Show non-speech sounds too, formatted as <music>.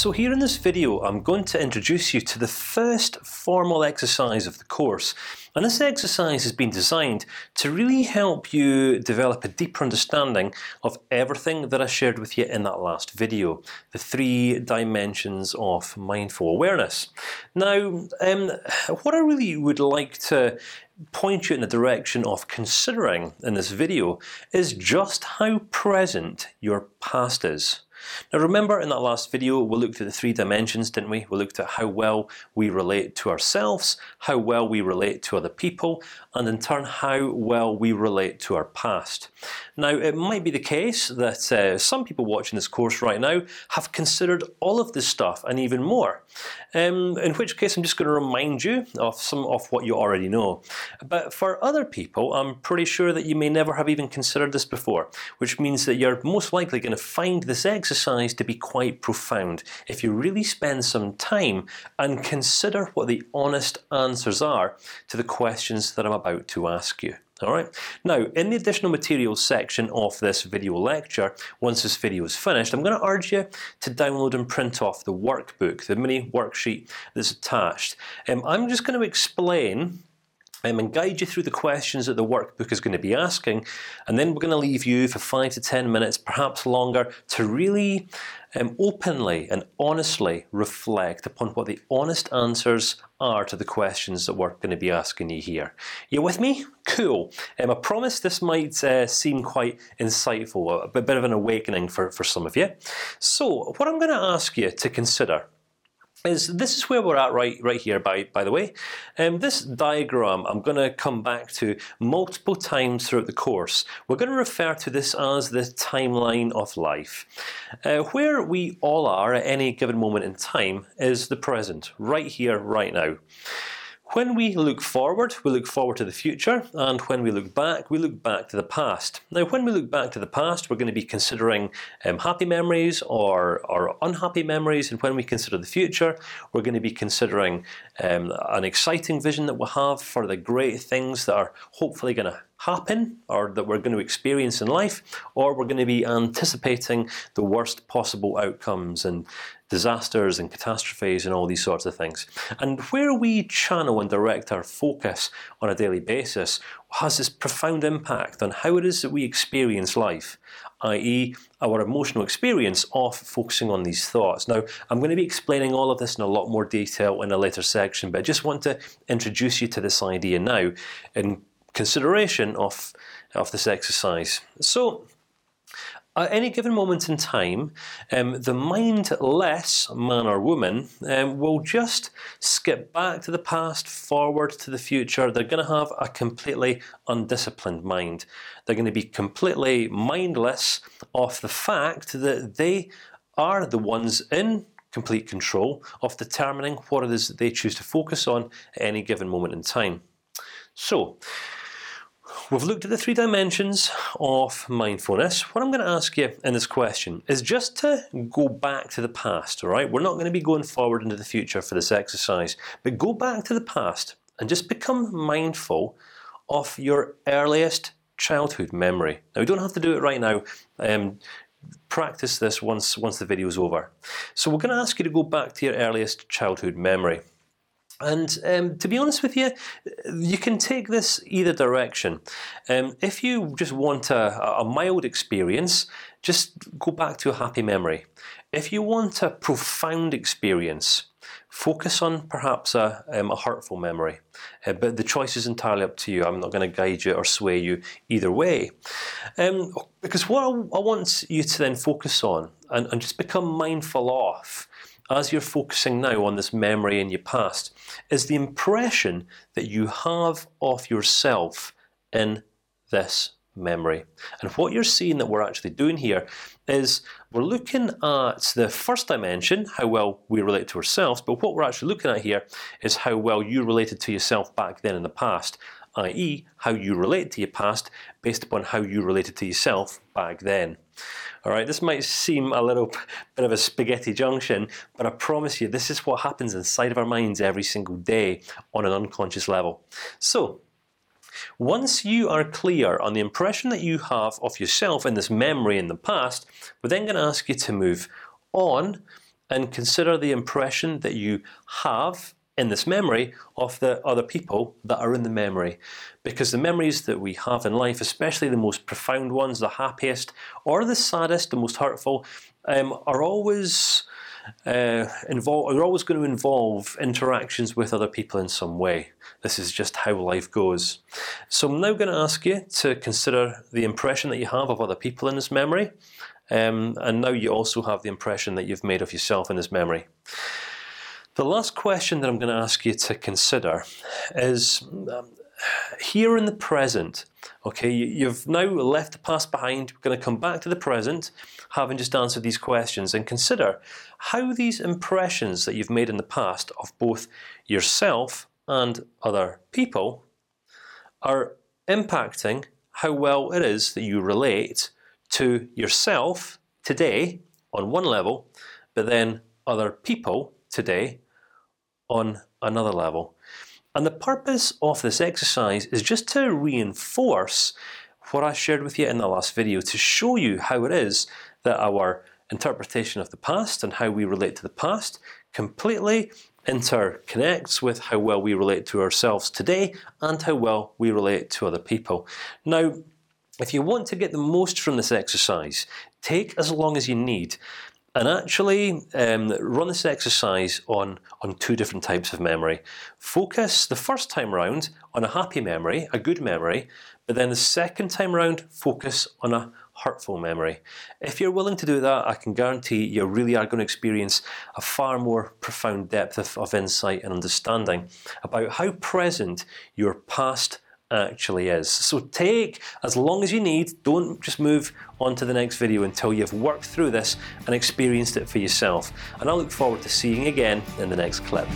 So here in this video, I'm going to introduce you to the first formal exercise of the course, and this exercise has been designed to really help you develop a deeper understanding of everything that I shared with you in that last video, the three dimensions of mindful awareness. Now, um, what I really would like to point you in the direction of considering in this video is just how present your past is. Now remember in that last video we looked at the three dimensions, didn't we? We looked at how well we relate to ourselves, how well we relate to other people, and in turn how well we relate to our past. Now it might be the case that uh, some people watching this course right now have considered all of this stuff and even more. Um, in which case I'm just going to remind you of some of what you already know. But for other people, I'm pretty sure that you may never have even considered this before, which means that you're most likely going to find this exercise exercise to be quite profound if you really spend some time and consider what the honest answers are to the questions that I'm about to ask you. All right. Now, in the additional materials section of this video lecture, once this video is finished, I'm going to urge you to download and print off the workbook, the mini worksheet that's attached. Um, I'm just going to explain um, and guide you through the questions that the workbook is going to be asking, and then we're going to leave you for five to ten minutes, perhaps longer, to really um, openly and honestly reflect upon what the honest answers are to the questions that we're going to be asking you here. You with me? Cool. Um, I promise this might uh, seem quite insightful, a bit of an awakening for for some of you. So, what I'm going to ask you to consider is this is where we're at right right here. By by the way, um, this diagram I'm going to come back to multiple times throughout the course. We're going to refer to this as the timeline of life. Uh, where we all are at any given moment in time is the present, right here, right now. When we look forward, we look forward to the future, and when we look back, we look back to the past. Now, when we look back to the past, we're going to be considering um, happy memories or, or unhappy memories, and when we consider the future, we're going to be considering um, an exciting vision that we'll have for the great things that are hopefully going to happen or that we're going to experience in life, or we're going to be anticipating the worst possible outcomes and disasters and catastrophes and all these sorts of things. And where we channel and direct our focus on a daily basis has this profound impact on how it is that we experience life, i.e., our emotional experience of focusing on these thoughts. Now, I'm going to be explaining all of this in a lot more detail in a later section, but I just want to introduce you to this idea now in consideration of of this exercise. So. At any given moment in time, um, the mindless man or woman um, will just skip back to the past, forward to the future. They're going to have a completely undisciplined mind. They're going to be completely mindless of the fact that they are the ones in complete control of determining what it is that they choose to focus on at any given moment in time. So. We've looked at the three dimensions of mindfulness. What I'm going to ask you in this question is just to go back to the past. All right, we're not going to be going forward into the future for this exercise, but go back to the past and just become mindful of your earliest childhood memory. Now, we don't have to do it right now. Um, practice this once once the video is over. So we're going to ask you to go back to your earliest childhood memory. And um, to be honest with you, you can take this either direction. Um, if you just want a, a, mild experience, just go back to a happy memory. If you want a profound experience, focus on perhaps a, um, a hurtful memory. Uh, but the choice is entirely up to you. I'm not going to guide you or sway you either way, um, because what I, I, want you to then focus on and, and just become mindful of as you're focusing now on this memory in your past, is the impression that you have of yourself in this memory. And what you're seeing that we're actually doing here is we're looking at the first dimension, how well we relate to ourselves. But what we're actually looking at here is how well you related to yourself back then in the past, i.e., how you relate to your past based upon how you related to yourself back then. All right, this might seem a little <laughs> bit of a spaghetti junction, but I promise you, this is what happens inside of our minds every single day on an unconscious level. So. Once you are clear on the impression that you have of yourself in this memory in the past, we're then going to ask you to move on and consider the impression that you have in this memory of the other people that are in the memory, because the memories that we have in life, especially the most profound ones, the happiest or the saddest, the most hurtful, um, are always uh, involve. Are always going to involve interactions with other people in some way. This is just how life goes. So I'm now going to ask you to consider the impression that you have of other people in this memory, um, and now you also have the impression that you've made of yourself in this memory. The last question that I'm going to ask you to consider is um, here in the present. Okay, you've now left the past behind. We're going to come back to the present, having just answered these questions, and consider how these impressions that you've made in the past of both yourself and other people are impacting how well it is that you relate to yourself today on one level, but then other people today on another level. And the purpose of this exercise is just to reinforce what I shared with you in the last video to show you how it is that our interpretation of the past and how we relate to the past completely interconnects with how well we relate to ourselves today and how well we relate to other people. Now, if you want to get the most from this exercise, take as long as you need and actually um, run this exercise on on two different types of memory. Focus the first time round on a happy memory, a good memory, but then the second time round focus on a hurtful memory. If you're willing to do that, I can guarantee you really are going to experience a far more profound depth of, of insight and understanding about how present your past actually is. So take as long as you need. Don't just move on to the next video until you've worked through this and experienced it for yourself. And I look forward to seeing you again in the next clip.